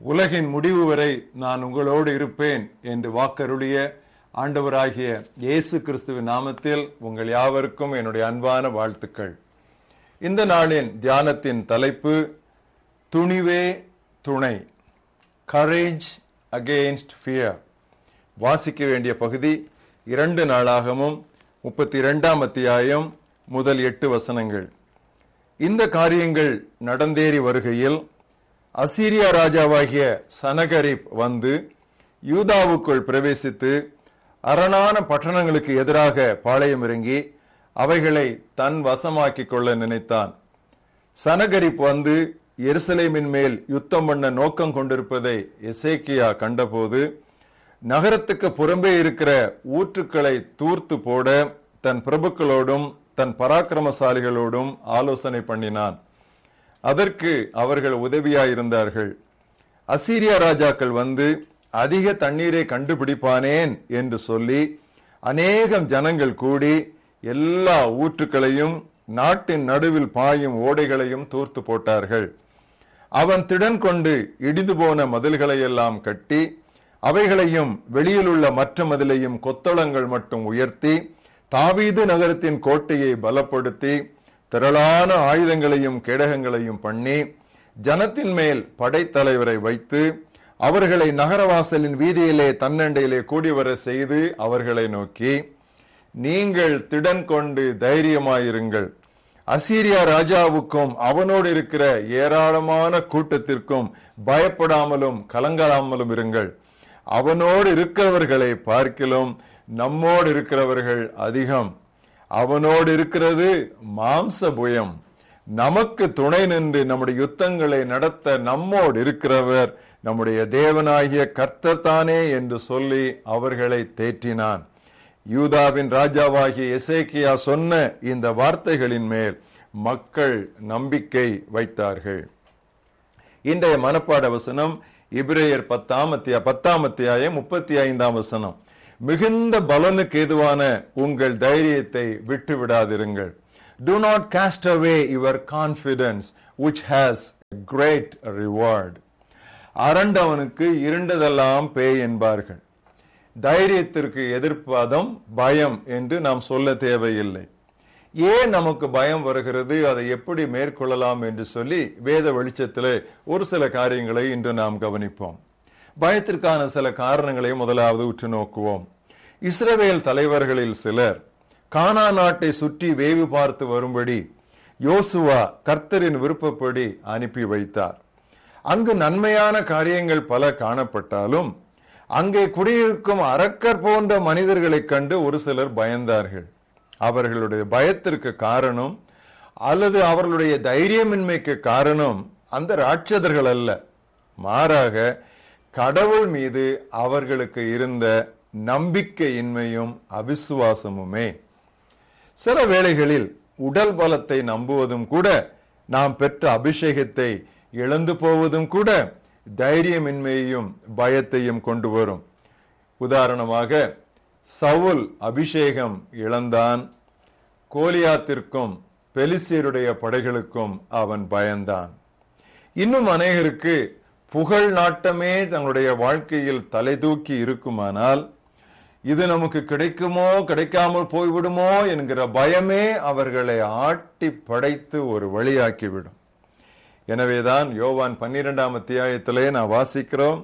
உலகின் முடிவு வரை நான் உங்களோடு இருப்பேன் என்று வாக்கருளிய ஆண்டவராகிய இயேசு கிறிஸ்துவின் நாமத்தில் உங்கள் யாவருக்கும் என்னுடைய அன்பான வாழ்த்துக்கள். இந்த நாளின் தியானத்தின் தலைப்பு துணிவே துணை கரேஜ் அகெயின்ஸ்ட் ஃபியர் வாசிக்க வேண்டிய பகுதி இரண்டு நாளாகவும் முப்பத்தி இரண்டாம் அத்தியாயம் முதல் எட்டு வசனங்கள். இந்த காரியங்கள் நடந்தேறி வருகையில் அசீரியா ராஜாவாகிய சனகரிப் வந்து யூதாவுக்குள் பிரவேசித்து அரணான பட்டணங்களுக்கு எதிராக பாளையம் இறங்கி அவைகளை தன் வசமாக்கிக் கொள்ள நினைத்தான். சனகரிப் வந்து எருசலேமின் மேல் யுத்தம் பண்ண நோக்கம் கொண்டிருப்பதை எசேக்கியா கண்டபோது நகரத்துக்கு புறம்பே இருக்கிற ஊற்றுக்களை தூர்த்து போட தன் பிரபுக்களோடும் தன் பராக்கிரமசாலிகளோடும் ஆலோசனை பண்ணினான். அதற்கு அவர்கள் உதவியாயிருந்தார்கள். அசீரியா ராஜாக்கள் வந்து அதிக தண்ணீரை கண்டுபிடிப்பானேன் என்று சொல்லி அநேகம் ஜனங்கள் கூடி எல்லா ஊற்றுக்களையும் நாட்டின் நடுவில் பாயும் ஓடைகளையும் தூர்த்து போட்டார்கள். அவன் திடன் கொண்டு இடிந்து போன மதில்களையெல்லாம் கட்டி அவைகளையும் வெளியில் உள்ள மற்ற மதிலையும் கொத்தளங்கள் மட்டும் உயர்த்தி தாவீது நகரத்தின் கோட்டையை பலப்படுத்தி திரளான ஆயுதங்களையும் கேடகங்களையும் பண்ணி ஜனத்தின் மேல் படைத்தலைவரை வைத்து அவர்களை நகரவாசலின் வீதியிலே தன்னண்டையிலே கூடி வர செய்து அவர்களை நோக்கி நீங்கள் திடன் கொண்டு தைரியமாயிருங்கள். அசீரியா ராஜாவுக்கும் அவனோடு இருக்கிற ஏராளமான கூட்டத்திற்கும் பயப்படாமலும் கலங்கலாமலும் இருங்கள். அவனோடு இருக்கிறவர்களை பார்க்கிலும் நம்மோடு இருக்கிறவர்கள் அதிகம். அவனோடு இருக்கிறது மாம்ச புயம் நமக்கு துணை நின்று நம்முடைய யுத்தங்களை நடத்த நம்மோடு இருக்கிறவர் நம்முடைய தேவனாகிய கர்த்தத்தானே என்று சொல்லி அவர்களை தேற்றினான். யூதாவின் ராஜாவாகிய எசேக்கியா சொன்ன இந்த வார்த்தைகளின் மேல் மக்கள் நம்பிக்கை வைத்தார்கள். இன்றைய மனப்பாட வசனம் இப்ரேயர் பத்தாம் அத்தியா பத்தாம் அத்தியாயம் முப்பத்தி ஐந்தாம் வசனம். மிகுந்த பலனுக்கு ஏதுவான உங்கள் தைரியத்தை விட்டு விடாதிருங்கள் do not cast away your confidence which has a great reward. அரண்டவனுக்கு இருண்டதெல்லாம் பேய் என்பார்கள். தைரியத்திற்கு எதிர்ப்பாதம் பயம் என்று நாம் சொல்ல தேவையில்லை. ஏன் நமக்கு பயம் வருகிறது அதை எப்படி மேற்கொள்ளலாம் என்று சொல்லி வேத வெளிச்சத்திலே ஒரு சில காரியங்களை இன்று நாம் கவனிப்போம். பயத்திற்கான சில காரணங்களை முதலாவது உற்று நோக்குவோம். இஸ்ரவேல் தலைவர்களில் சிலர் கானா நாட்டை சுற்றி வேவு பார்த்து வரும்படி யோசுவா கர்த்தரின் விருப்பப்படி அனுப்பி வைத்தார். அங்கு நன்மையான காரியங்கள் பல காணப்பட்டாலும் அங்கே குடியிருக்கும் அரக்கர் போன்ற மனிதர்களைக் கண்டு ஒரு சிலர் பயந்தார்கள். அவர்களுடைய பயத்திற்கு காரணம் அல்லது அவர்களுடைய தைரியமின்மைக்கு காரணம் அந்த ராட்சதர்கள் அல்ல. மாறாக கடவுள் மீது அவர்களுக்கு இருந்த நம்பிக்கையின்மையும் அவிசுவாசமுமே. சில வேளைகளில் உடல் பலத்தை நம்புவதும் கூட நாம் பெற்ற அபிஷேகத்தை இழந்து போவதும் கூட தைரியமின்மையையும் பயத்தையும் கொண்டு வரும். உதாரணமாக சவுல் அபிஷேகம் இழந்தான் கோலியாத்திற்கும் பெலிசியருடைய படைகளுக்கும் அவன் பயந்தான். இன்னும் அநேகருக்கு புகழ் நாட்டமே தங்களுடைய வாழ்க்கையில் தலை தூக்கி இருக்குமானால் இது நமக்கு கிடைக்குமோ கிடைக்காமல் போய்விடுமோ என்கிற பயமே அவர்களை ஆட்டி படைத்து ஒரு வழியாக்கிவிடும். எனவேதான் யோவான் பன்னிரெண்டாம் அத்தியாயத்திலே நான் வாசிக்கிறோம்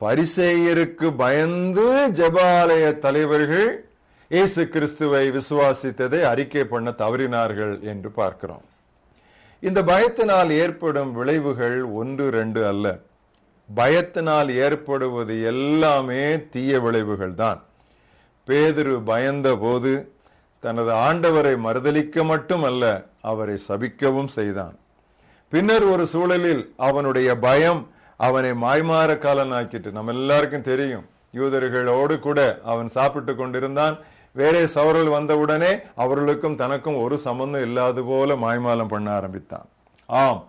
பரிசேயருக்கு பயந்து ஜபாலய தலைவர்கள் இயேசு கிறிஸ்துவை விசுவாசித்ததை அறிக்கை பண்ண தவறினார்கள் என்று பார்க்கிறோம். இந்த பயத்தினால் ஏற்படும் விளைவுகள் ஒன்று ரெண்டு அல்ல. பயத்தினால் ஏற்படுவது எல்லாமே தீய விளைவுகள் தான். பேதிரு பயந்த போது தனது ஆண்டவரை மறுதலிக்க மட்டுமல்ல அவரை சபிக்கவும் செய்தான். பின்னர் ஒரு சூழலில் அவனுடைய பயம் அவனை மாய்மாற காலனாக்கிட்டு நம்ம எல்லாருக்கும் தெரியும் யூதர்களோடு கூட அவன் சாப்பிட்டு கொண்டிருந்தான். வேறே சவரல் வந்தவுடனே அவர்களுக்கும் தனக்கும் ஒரு சம்பந்தம் இல்லாது போல மாய்மாலம் பண்ண ஆரம்பித்தான். ஆம்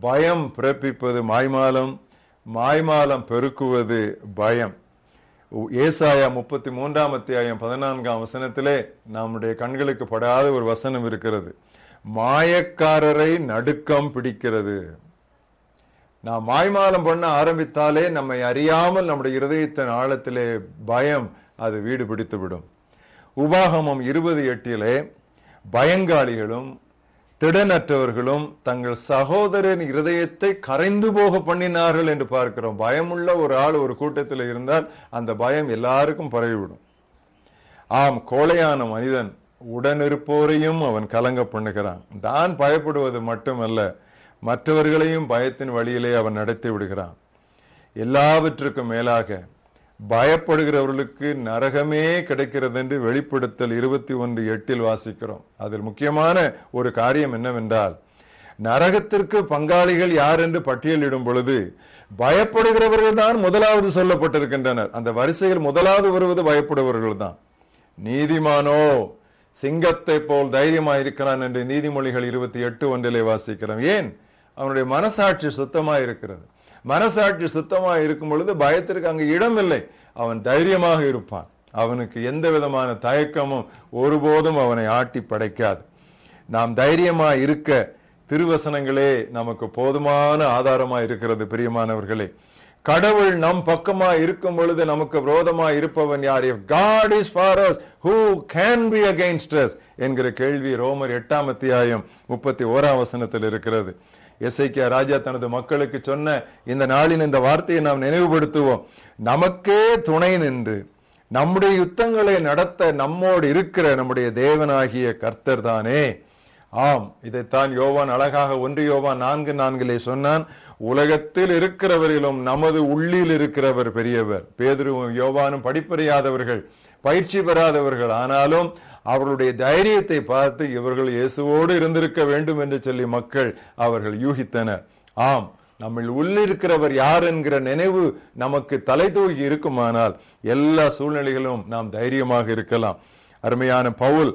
பயம் பிறப்பிப்பது மாய்மாலம் மாய்மாலம் பெருக்குவது பயம். ஏசாயா முப்பத்தி மூன்றாம் அத்தியாயம் பதினான்காம் வசனத்திலே நம்முடைய கண்களுக்கு படாத ஒரு வசனம் இருக்கிறது. மாயக்காரரை நடுக்கம் பிடிக்கிறது. நாம் மாய்மாலம் பண்ண ஆரம்பித்தாலே நம்மை அறியாமல் நம்முடைய இருதயத்தின் ஆழத்திலே பயம் அது வீடு பிடித்து விடும் உபாகமம் இருபது எட்டிலே பயங்காளிகளும் திடனற்றவர்களும் தங்கள் சகோதரன் இருதயத்தை கரைந்து போக பண்ணினார்கள் என்று பார்க்கிறோம். பயமுள்ள ஒரு ஆள் ஒரு கூட்டத்தில் இருந்தால் அந்த பயம் எல்லாருக்கும் பரவிவிடும். ஆம் கோழையான மனிதன் உடனிருப்போரையும் அவன் கலங்க பண்ணுகிறான். தான் பயப்படுவது மட்டுமல்ல மற்றவர்களையும் பயத்தின் வழியிலே அவன் நடத்தி விடுகிறான். எல்லாவற்றுக்கும் மேலாக பயப்படுகிறவர்களுக்கு நரகமே கிடைக்கிறது என்று வெளிப்படுத்தல் இருபத்தி ஒன்று எட்டில் வாசிக்கிறோம். அதில் முக்கியமான ஒரு காரியம் என்னவென்றால் நரகத்திற்கு பங்காளிகள் யார் என்று பட்டியலிடும் பொழுது பயப்படுகிறவர்கள் தான் முதலாவது சொல்லப்பட்டிருக்கின்றனர். அந்த வரிசையில் முதலாவது வருவது பயப்படுபவர்கள் தான். நீதிமானோ சிங்கத்தை போல் தைரியமாயிருக்கிறான் என்று நீதிமொழிகள் இருபத்தி எட்டு ஒன்றிலே வாசிக்கிறோம். ஏன்? அவனுடைய மனசாட்சி சுத்தமா இருக்கிறது. மனசாட்சி சுத்தமா இருக்கும் பொழுது பயத்திற்கு அங்கு இடமில்லை. அவன் தைரியமாக இருப்பான். அவனுக்கு எந்த விதமான தயக்கமும் ஒருபோதும் அவனை ஆட்டி படைக்காது. நாம் தைரியமா இருக்க திருவசனங்களே நமக்கு போதுமான ஆதாரமா இருக்கிறது பிரியமானவர்களே. கடவுள் நம் பக்கமா இருக்கும் பொழுது நமக்கு விரோதமா இருப்பவன் யார்? If God is for us who can be against us? என்கிற கேள்வி ரோமர் எட்டாம் அத்தியாயம் முப்பத்தி ஓராம் வசனத்தில் இருக்கிறது. எசைக்கியா ராஜா தனது மக்களுக்கு சொன்ன இந்த நாளின் இந்த வார்த்தையை நாம் நினைவுபடுத்துவோம். நமக்கே துணை நின்று நம்முடைய யுத்தங்களை நடத்த நம்மோடு இருக்கிற நம்முடைய தேவனாகிய கர்த்தர் தானே. ஆம் இதைத்தான் யோவான் அழகாக ஒன்று யோவான் நான்கு நான்கிலே சொன்னான். உலகத்தில் இருக்கிறவரிலும் நமது உள்ளில் இருக்கிறவர் பெரியவர். பேதுருவும் யோவானும் படிப்பறியாதவர்கள் பயிற்சி பெறாதவர்கள் ஆனாலும் அவர்களுடைய தைரியத்தை பார்த்து இவர்கள் இயேசுவோடு இருந்திருக்க வேண்டும் என்று சொல்லி மக்கள் அவர்கள் யூகித்தனர். ஆம் நம்மில் உள்ளிருக்கிறவர் யார் என்கிற நினைவு நமக்கு தலை தூக்கி இருக்குமானால் எல்லா சூழ்நிலைகளும் நாம் தைரியமாக இருக்கலாம். அருமையான பவுல்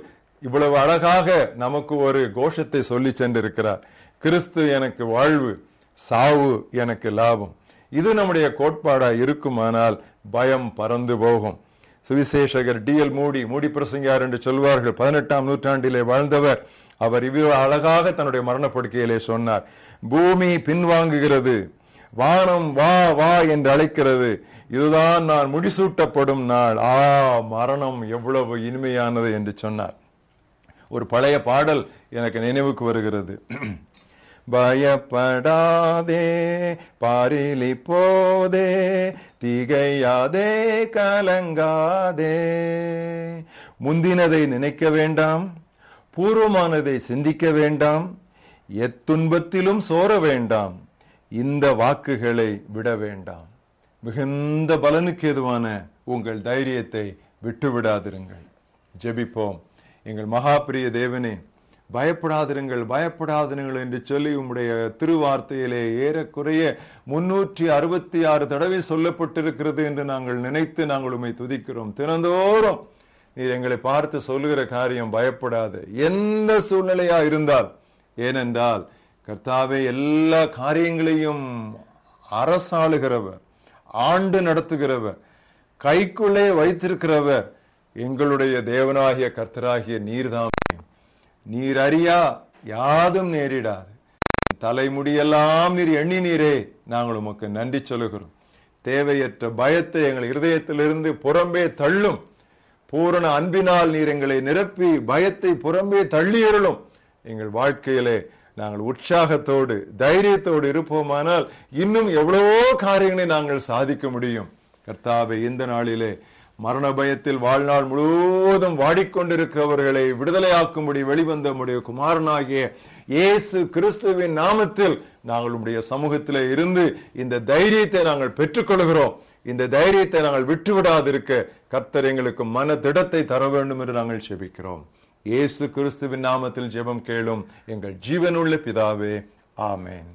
இவ்வளவு அழகாக நமக்கு ஒரு கோஷத்தை சொல்லி சென்றிருக்கிறார். கிறிஸ்து எனக்கு வாழ்வு சாவு எனக்கு லாபம். இது நம்முடைய கோட்பாடா இருக்குமானால் பயம் பறந்து போகும். சுவிசேஷகர் டி எல் மூடி மூடி பிரசங்கியார் என்று சொல்வார்கள் பதினெட்டாம் நூற்றாண்டிலே வாழ்ந்தவர். அவர் இவ்வளவு அழகாக தன்னுடைய மரணப்படுக்கையிலே சொன்னார். பூமி பின்வாங்குகிறது வானம் வா வா என்று அழைக்கிறது. இதுதான் நான் முடிசூட்டப்படும் நாள். ஆ மரணம் எவ்வளவு இனிமையானது என்று சொன்னார். ஒரு பழைய பாடல் எனக்கு நினைவுக்கு வருகிறது. பயப்படாதே பாரிலி போதே திகையாதே கலங்காதே. முந்தினதை நினைக்க வேண்டாம் பூர்வமானதை சிந்திக்க வேண்டாம் எத்துன்பத்திலும் சோர வேண்டாம் இந்த வாக்குகளை விட வேண்டாம். மிகுந்த பலனுக்கு எதுவான உங்கள் தைரியத்தை விட்டுவிடாதிருங்கள். ஜெபிப்போம். எங்கள் மகாபிரிய தேவனே பயப்படாதிருங்கள் பயப்படாதிருங்கள் என்று சொல்லி உம்முடைய திருவார்த்தையிலே ஏறக்குறைய முன்னூற்றி அறுபத்தி ஆறு தடவை சொல்லப்பட்டிருக்கிறது என்று நாங்கள் நினைத்து நாங்கள் உண்மை துதிக்கிறோம். தினந்தோறும் நீர் எங்களை பார்த்து சொல்லுகிற காரியம் பயப்படாது. எந்த சூழ்நிலையா இருந்தால் ஏனென்றால் கர்த்தாவே எல்லா காரியங்களையும் அரசாளுகிறவர் ஆண்டு நடத்துகிறவர் கைக்குள்ளே வைத்திருக்கிறவர் எங்களுடைய தேவனாகிய கர்த்தராகிய நீர்தான் நீர் அறியா யாதும் நேரிடாது. தலைமுடியெல்லாம் நீர் எண்ணி நீரே நாங்கள் உமக்கு நன்றி சொல்லுகிறோம். தேவையற்ற பயத்தை எங்கள் இருதயத்திலிருந்து புறம்பே தள்ளும். பூரண அன்பினால் நீர் எங்களை நிரப்பி பயத்தை புறம்பே தள்ளியிருளும். எங்கள் வாழ்க்கையிலே நாங்கள் உற்சாகத்தோடு தைரியத்தோடு இருப்போமானால் இன்னும் எவ்வளவோ காரியங்களை நாங்கள் சாதிக்க முடியும். கர்த்தாவை இந்த நாளிலே மரண பயத்தில் வாழ்நாள் முழுவதும் வாடிக்கொண்டிருக்கிறவர்களை விடுதலையாக்கும்படி வெளிவந்த உடைய குமாரனாகிய இயேசு கிறிஸ்துவின் நாமத்தில் நாங்கள் உடைய சமூகத்தில் இருந்து இந்த தைரியத்தை நாங்கள் பெற்றுக்கொள்கிறோம். இந்த தைரியத்தை நாங்கள் விட்டுவிடாதிருக்க கர்த்தர் எங்களுக்கு மன திடத்தை தர வேண்டும் என்று நாங்கள் செபிக்கிறோம். இயேசு கிறிஸ்துவின் நாமத்தில் ஜெபம் கேளும் எங்கள் ஜீவனுள்ள பிதாவே ஆமேன்.